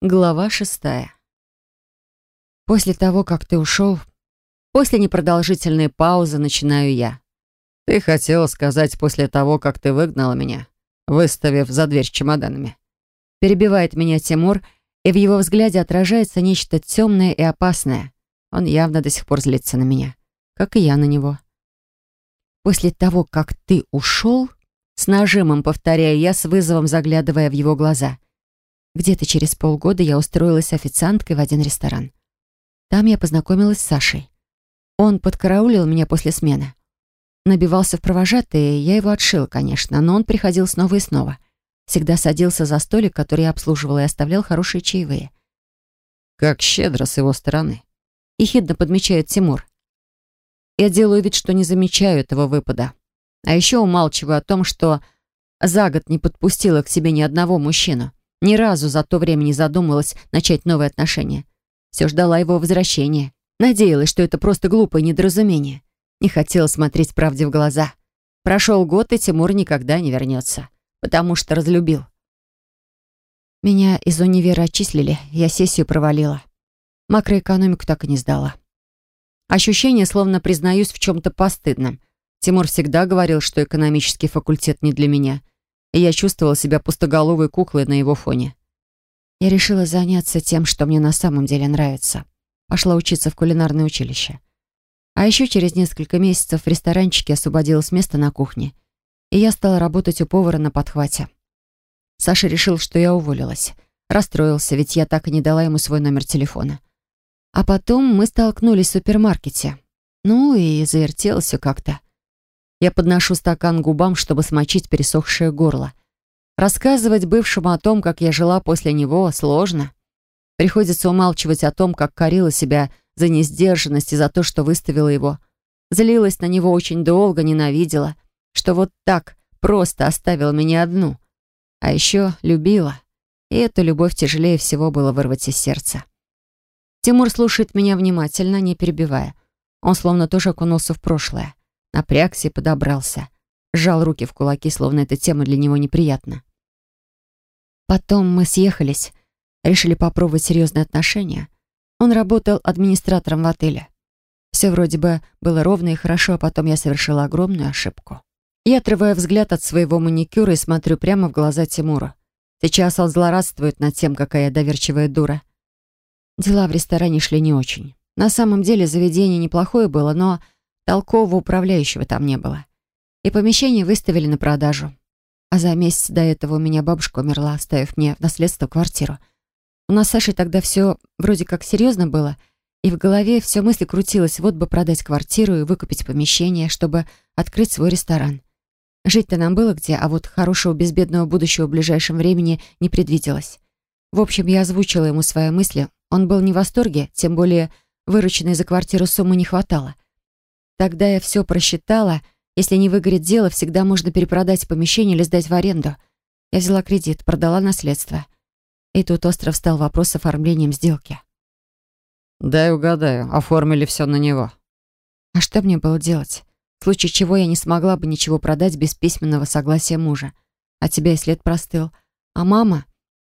Глава шестая. После того, как ты ушел, после непродолжительной паузы начинаю я. Ты хотела сказать после того, как ты выгнала меня, выставив за дверь с чемоданами. Перебивает меня Тимур, и в его взгляде отражается нечто темное и опасное. Он явно до сих пор злится на меня, как и я на него. После того, как ты ушел, с нажимом повторяю я, с вызовом заглядывая в его глаза — где-то через полгода я устроилась официанткой в один ресторан. Там я познакомилась с Сашей. Он подкараулил меня после смены. Набивался в провожатые, я его отшил, конечно, но он приходил снова и снова. Всегда садился за столик, который я обслуживала, и оставлял хорошие чаевые. «Как щедро с его стороны», — ехидно подмечает Тимур. Я делаю вид, что не замечаю этого выпада. А еще умалчиваю о том, что за год не подпустила к себе ни одного мужчину. Ни разу за то время не задумывалась начать новые отношения. Все ждала его возвращения. Надеялась, что это просто глупое недоразумение. Не хотела смотреть правде в глаза. Прошел год, и Тимур никогда не вернется. Потому что разлюбил. Меня из универа отчислили, я сессию провалила. Макроэкономику так и не сдала. Ощущение, словно признаюсь в чем-то постыдном. Тимур всегда говорил, что экономический факультет не для меня — и я чувствовала себя пустоголовой куклой на его фоне. Я решила заняться тем, что мне на самом деле нравится. Пошла учиться в кулинарное училище. А еще через несколько месяцев в ресторанчике освободилось место на кухне, и я стала работать у повара на подхвате. Саша решил, что я уволилась. Расстроился, ведь я так и не дала ему свой номер телефона. А потом мы столкнулись в супермаркете. Ну и завертелось все как-то. Я подношу стакан к губам, чтобы смочить пересохшее горло. Рассказывать бывшему о том, как я жила после него, сложно. Приходится умалчивать о том, как корила себя за несдержанность и за то, что выставила его. Злилась на него очень долго, ненавидела, что вот так просто оставила меня одну. А еще любила. И эту любовь тяжелее всего было вырвать из сердца. Тимур слушает меня внимательно, не перебивая. Он словно тоже окунулся в прошлое. Напрягся и подобрался. Сжал руки в кулаки, словно эта тема для него неприятна. Потом мы съехались, решили попробовать серьезные отношения. Он работал администратором в отеле. Все вроде бы было ровно и хорошо, а потом я совершила огромную ошибку. Я отрываю взгляд от своего маникюра и смотрю прямо в глаза Тимура. Сейчас он злорадствует над тем, какая я доверчивая дура. Дела в ресторане шли не очень. На самом деле заведение неплохое было, но Толкового управляющего там не было. И помещение выставили на продажу. А за месяц до этого у меня бабушка умерла, оставив мне в наследство квартиру. У нас с Сашей тогда все вроде как серьезно было, и в голове все мысли крутилось, вот бы продать квартиру и выкупить помещение, чтобы открыть свой ресторан. Жить-то нам было где, а вот хорошего безбедного будущего в ближайшем времени не предвиделось. В общем, я озвучила ему свои мысли. Он был не в восторге, тем более вырученной за квартиру суммы не хватало. Тогда я все просчитала. Если не выгорит дело, всегда можно перепродать помещение или сдать в аренду. Я взяла кредит, продала наследство. И тут остров стал вопрос с оформлением сделки. «Дай угадаю, оформили все на него». А что мне было делать? В случае чего я не смогла бы ничего продать без письменного согласия мужа. А тебя и след простыл. А мама?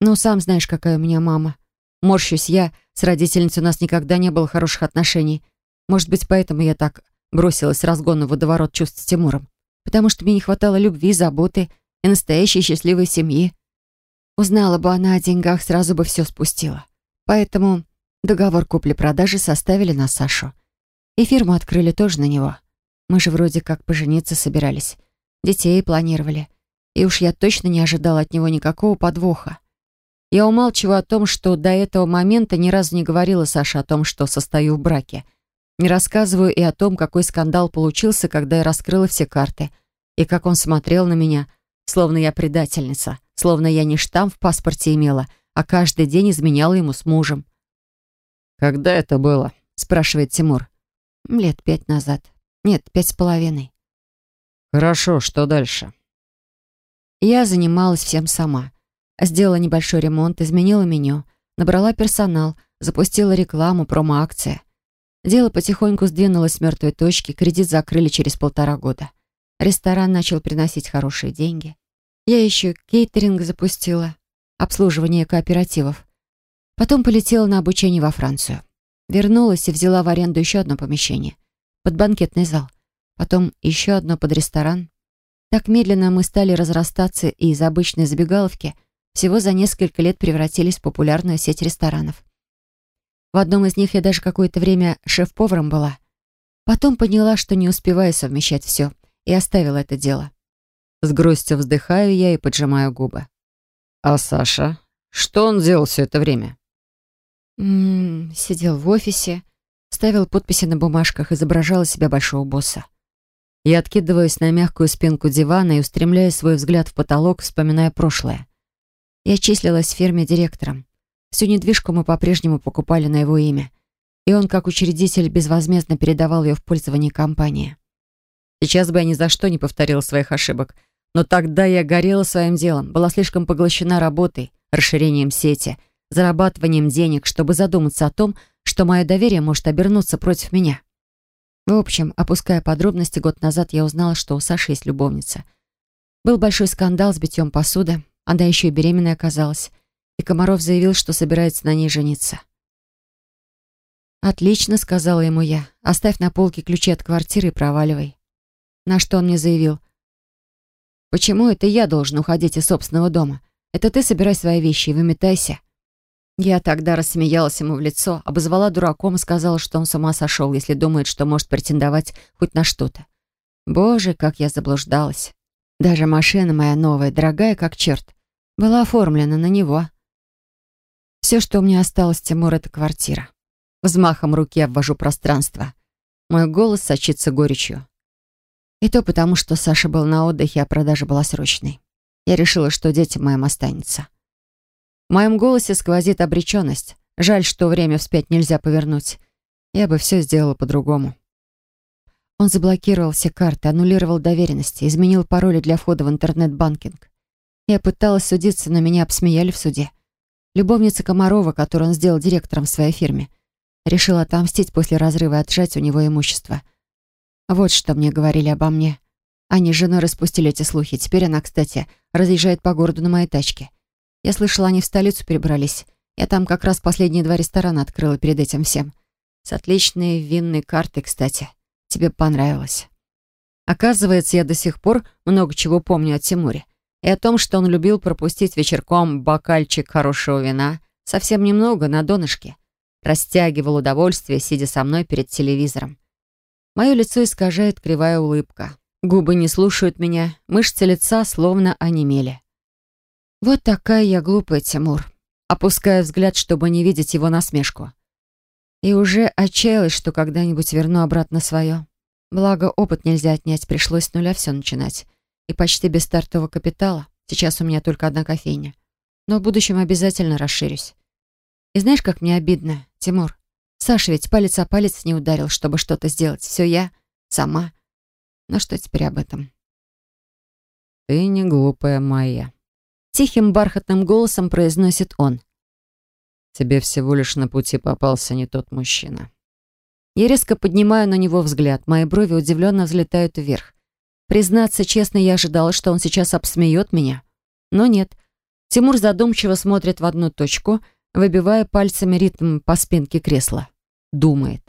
Ну, сам знаешь, какая у меня мама. Морщусь я, с родительницей у нас никогда не было хороших отношений. Может быть, поэтому я так бросилась разгонно в водоворот чувств с Тимуром, потому что мне не хватало любви, заботы и настоящей счастливой семьи. Узнала бы она о деньгах, сразу бы все спустила. Поэтому договор купли-продажи составили на Сашу. И фирму открыли тоже на него. Мы же вроде как пожениться собирались. Детей планировали. И уж я точно не ожидала от него никакого подвоха. Я умалчиваю о том, что до этого момента ни разу не говорила Саше о том, что состою в браке. Не рассказываю и о том, какой скандал получился, когда я раскрыла все карты, и как он смотрел на меня, словно я предательница, словно я не штамп в паспорте имела, а каждый день изменяла ему с мужем. «Когда это было?» — спрашивает Тимур. «Лет пять назад. Нет, пять с половиной». «Хорошо, что дальше?» Я занималась всем сама. Сделала небольшой ремонт, изменила меню, набрала персонал, запустила рекламу, промо-акции. Дело потихоньку сдвинулось с мертвой точки, кредит закрыли через полтора года. Ресторан начал приносить хорошие деньги. Я еще кейтеринг запустила, обслуживание кооперативов. Потом полетела на обучение во Францию. Вернулась и взяла в аренду еще одно помещение. Под банкетный зал. Потом еще одно под ресторан. Так медленно мы стали разрастаться и из обычной забегаловки всего за несколько лет превратились в популярную сеть ресторанов. В одном из них я даже какое-то время шеф-поваром была. Потом поняла, что не успеваю совмещать все, и оставила это дело. С грустью вздыхаю я и поджимаю губы. «А Саша? Что он делал все это время?» М -м, сидел в офисе, ставил подписи на бумажках, изображал из себя большого босса. Я откидываюсь на мягкую спинку дивана и устремляю свой взгляд в потолок, вспоминая прошлое. Я числилась в фирме директором. Всю недвижку мы по-прежнему покупали на его имя. И он, как учредитель, безвозмездно передавал ее в пользование компании. Сейчас бы я ни за что не повторила своих ошибок. Но тогда я горела своим делом, была слишком поглощена работой, расширением сети — зарабатыванием денег, чтобы задуматься о том, что мое доверие может обернуться против меня. В общем, опуская подробности, год назад я узнала, что у Саши есть любовница. Был большой скандал с битьем посуды, она еще и беременная оказалась, и Комаров заявил, что собирается на ней жениться. «Отлично», — сказала ему я, — «оставь на полке ключи от квартиры и проваливай». На что он мне заявил, «Почему это я должен уходить из собственного дома? Это ты собирай свои вещи и выметайся». Я тогда рассмеялась ему в лицо, обозвала дураком и сказала, что он с ума сошел, если думает, что может претендовать хоть на что-то. Боже, как я заблуждалась. Даже машина моя новая, дорогая как черт, была оформлена на него. Все, что у меня осталось, Тимур, это квартира. Взмахом руки обвожу пространство. Мой голос сочится горечью. И то потому, что Саша был на отдыхе, а продажа была срочной. Я решила, что детям моим останется. В моем голосе сквозит обреченность. Жаль, что время вспять нельзя повернуть. Я бы все сделала по-другому. Он заблокировал все карты, аннулировал доверенности, изменил пароли для входа в интернет-банкинг. Я пыталась судиться, но меня обсмеяли в суде. Любовница Комарова, которую он сделал директором в своей фирме, решила отомстить после разрыва и отжать у него имущество. Вот что мне говорили обо мне. Они с женой распустили эти слухи. Теперь она, кстати, разъезжает по городу на моей тачке. Я слышала, они в столицу перебрались. Я там как раз последние два ресторана открыла перед этим всем. С отличной винной картой, кстати. Тебе понравилось. Оказывается, я до сих пор много чего помню о Тимуре. И о том, что он любил пропустить вечерком бокальчик хорошего вина. Совсем немного, на донышке. Растягивал удовольствие, сидя со мной перед телевизором. Мое лицо искажает кривая улыбка. Губы не слушают меня, мышцы лица словно онемели. Вот такая я глупая, Тимур. Опуская взгляд, чтобы не видеть его насмешку. И уже отчаялась, что когда-нибудь верну обратно свое. Благо, опыт нельзя отнять, пришлось с нуля все начинать. И почти без стартового капитала. Сейчас у меня только одна кофейня. Но в будущем обязательно расширюсь. И знаешь, как мне обидно, Тимур? Саша ведь палец о палец не ударил, чтобы что-то сделать. Все я, сама. Но что теперь об этом? Ты не глупая моя. Тихим бархатным голосом произносит он. «Тебе всего лишь на пути попался не тот мужчина». Я резко поднимаю на него взгляд. Мои брови удивленно взлетают вверх. Признаться честно, я ожидала, что он сейчас обсмеет меня. Но нет. Тимур задумчиво смотрит в одну точку, выбивая пальцами ритм по спинке кресла. Думает.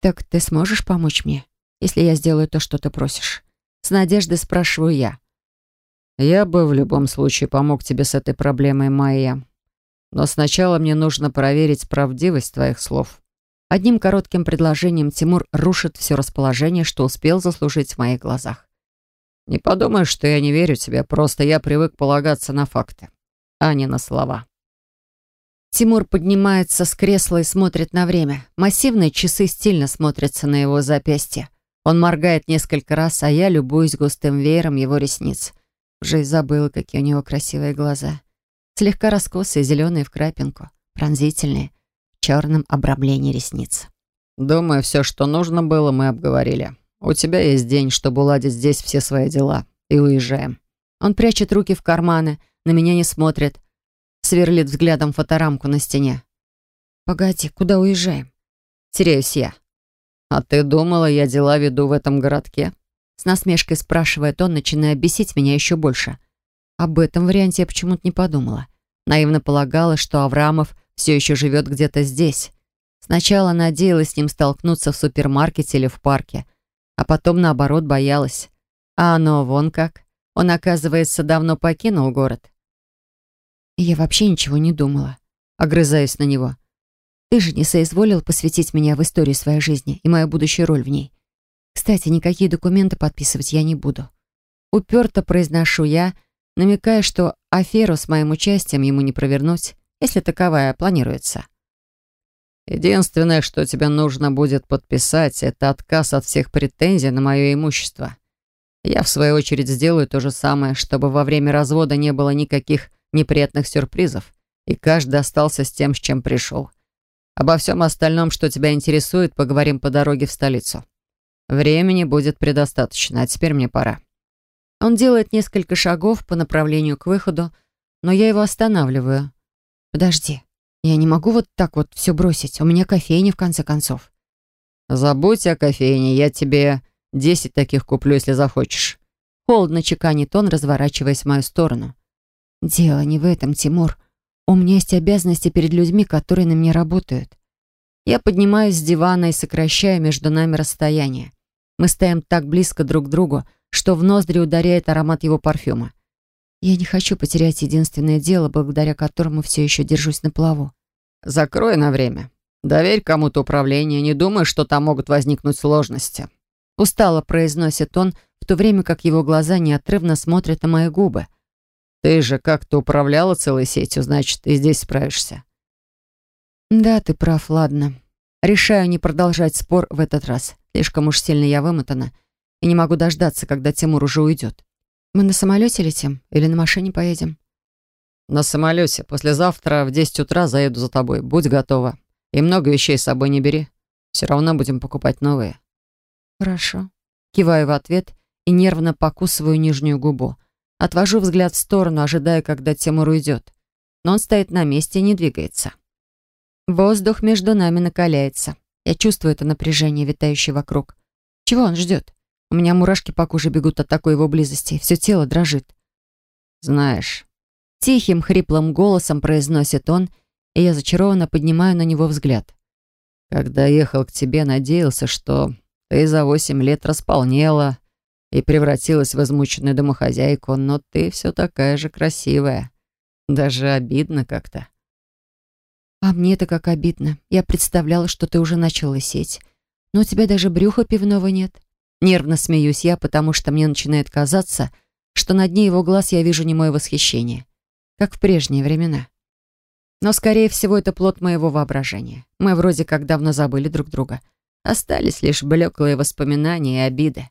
«Так ты сможешь помочь мне, если я сделаю то, что ты просишь?» С надеждой спрашиваю я. Я бы в любом случае помог тебе с этой проблемой, Майя. Но сначала мне нужно проверить правдивость твоих слов. Одним коротким предложением Тимур рушит все расположение, что успел заслужить в моих глазах. Не подумай, что я не верю тебе, просто я привык полагаться на факты, а не на слова. Тимур поднимается с кресла и смотрит на время. Массивные часы стильно смотрятся на его запястье. Он моргает несколько раз, а я любуюсь густым веером его ресниц. Уже и забыла, какие у него красивые глаза. Слегка раскосые, зеленые в крапинку, пронзительные, черном обрамлении ресниц. «Думаю, все, что нужно было, мы обговорили. У тебя есть день, чтобы уладить здесь все свои дела. И уезжаем». Он прячет руки в карманы, на меня не смотрит, сверлит взглядом фоторамку на стене. «Погоди, куда уезжаем?» Теряюсь я. «А ты думала, я дела веду в этом городке?» С насмешкой спрашивает он, начиная бесить меня еще больше. Об этом варианте я почему-то не подумала. Наивно полагала, что Аврамов все еще живет где-то здесь. Сначала надеялась с ним столкнуться в супермаркете или в парке, а потом, наоборот, боялась. А оно вон как. Он, оказывается, давно покинул город. Я вообще ничего не думала, огрызаясь на него. Ты же не соизволил посвятить меня в историю своей жизни и мою будущую роль в ней. Кстати, никакие документы подписывать я не буду. Уперто произношу я, намекая, что аферу с моим участием ему не провернуть, если таковая планируется. Единственное, что тебе нужно будет подписать, это отказ от всех претензий на мое имущество. Я, в свою очередь, сделаю то же самое, чтобы во время развода не было никаких неприятных сюрпризов, и каждый остался с тем, с чем пришел. Обо всем остальном, что тебя интересует, поговорим по дороге в столицу. Времени будет предостаточно, а теперь мне пора. Он делает несколько шагов по направлению к выходу, но я его останавливаю. «Подожди, я не могу вот так вот все бросить. У меня кофейня, в конце концов». «Забудь о кофейне, я тебе десять таких куплю, если захочешь». Холодно чеканит он, разворачиваясь в мою сторону. «Дело не в этом, Тимур. У меня есть обязанности перед людьми, которые на меня работают». Я поднимаюсь с дивана и сокращаю между нами расстояние. Мы стоим так близко друг к другу, что в ноздри ударяет аромат его парфюма. Я не хочу потерять единственное дело, благодаря которому все еще держусь на плаву. «Закрой на время. Доверь кому-то управление. Не думай, что там могут возникнуть сложности». Устало произносит он, в то время как его глаза неотрывно смотрят на мои губы. «Ты же как-то управляла целой сетью, значит, и здесь справишься». «Да, ты прав, ладно. Решаю не продолжать спор в этот раз. Слишком уж сильно я вымотана и не могу дождаться, когда Тимур уже уйдет. Мы на самолете летим или на машине поедем? На самолете. Послезавтра в 10 утра заеду за тобой. Будь готова. И много вещей с собой не бери. Все равно будем покупать новые. Хорошо. Киваю в ответ и нервно покусываю нижнюю губу. Отвожу взгляд в сторону, ожидая, когда Тимур уйдет. Но он стоит на месте и не двигается. Воздух между нами накаляется. Я чувствую это напряжение, витающее вокруг. Чего он ждет? У меня мурашки по коже бегут от такой его близости. Все тело дрожит. «Знаешь...» Тихим, хриплым голосом произносит он, и я зачарованно поднимаю на него взгляд. «Когда ехал к тебе, надеялся, что ты за восемь лет располнела и превратилась в измученную домохозяйку, но ты все такая же красивая. Даже обидно как-то». «А мне-то как обидно. Я представляла, что ты уже начал лысеть. Но у тебя даже брюха пивного нет». Нервно смеюсь я, потому что мне начинает казаться, что на дне его глаз я вижу немое восхищение, как в прежние времена. Но, скорее всего, это плод моего воображения. Мы вроде как давно забыли друг друга. Остались лишь блеклые воспоминания и обиды.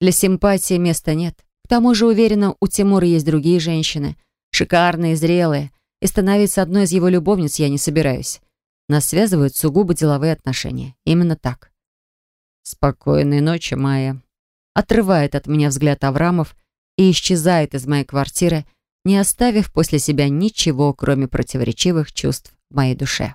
Для симпатии места нет. К тому же, уверена, у Тимура есть другие женщины, шикарные, зрелые, и становиться одной из его любовниц я не собираюсь. Нас связывают сугубо деловые отношения. Именно так. «Спокойной ночи, Майя». Отрывает от меня взгляд Аврамов и исчезает из моей квартиры, не оставив после себя ничего, кроме противоречивых чувств в моей душе.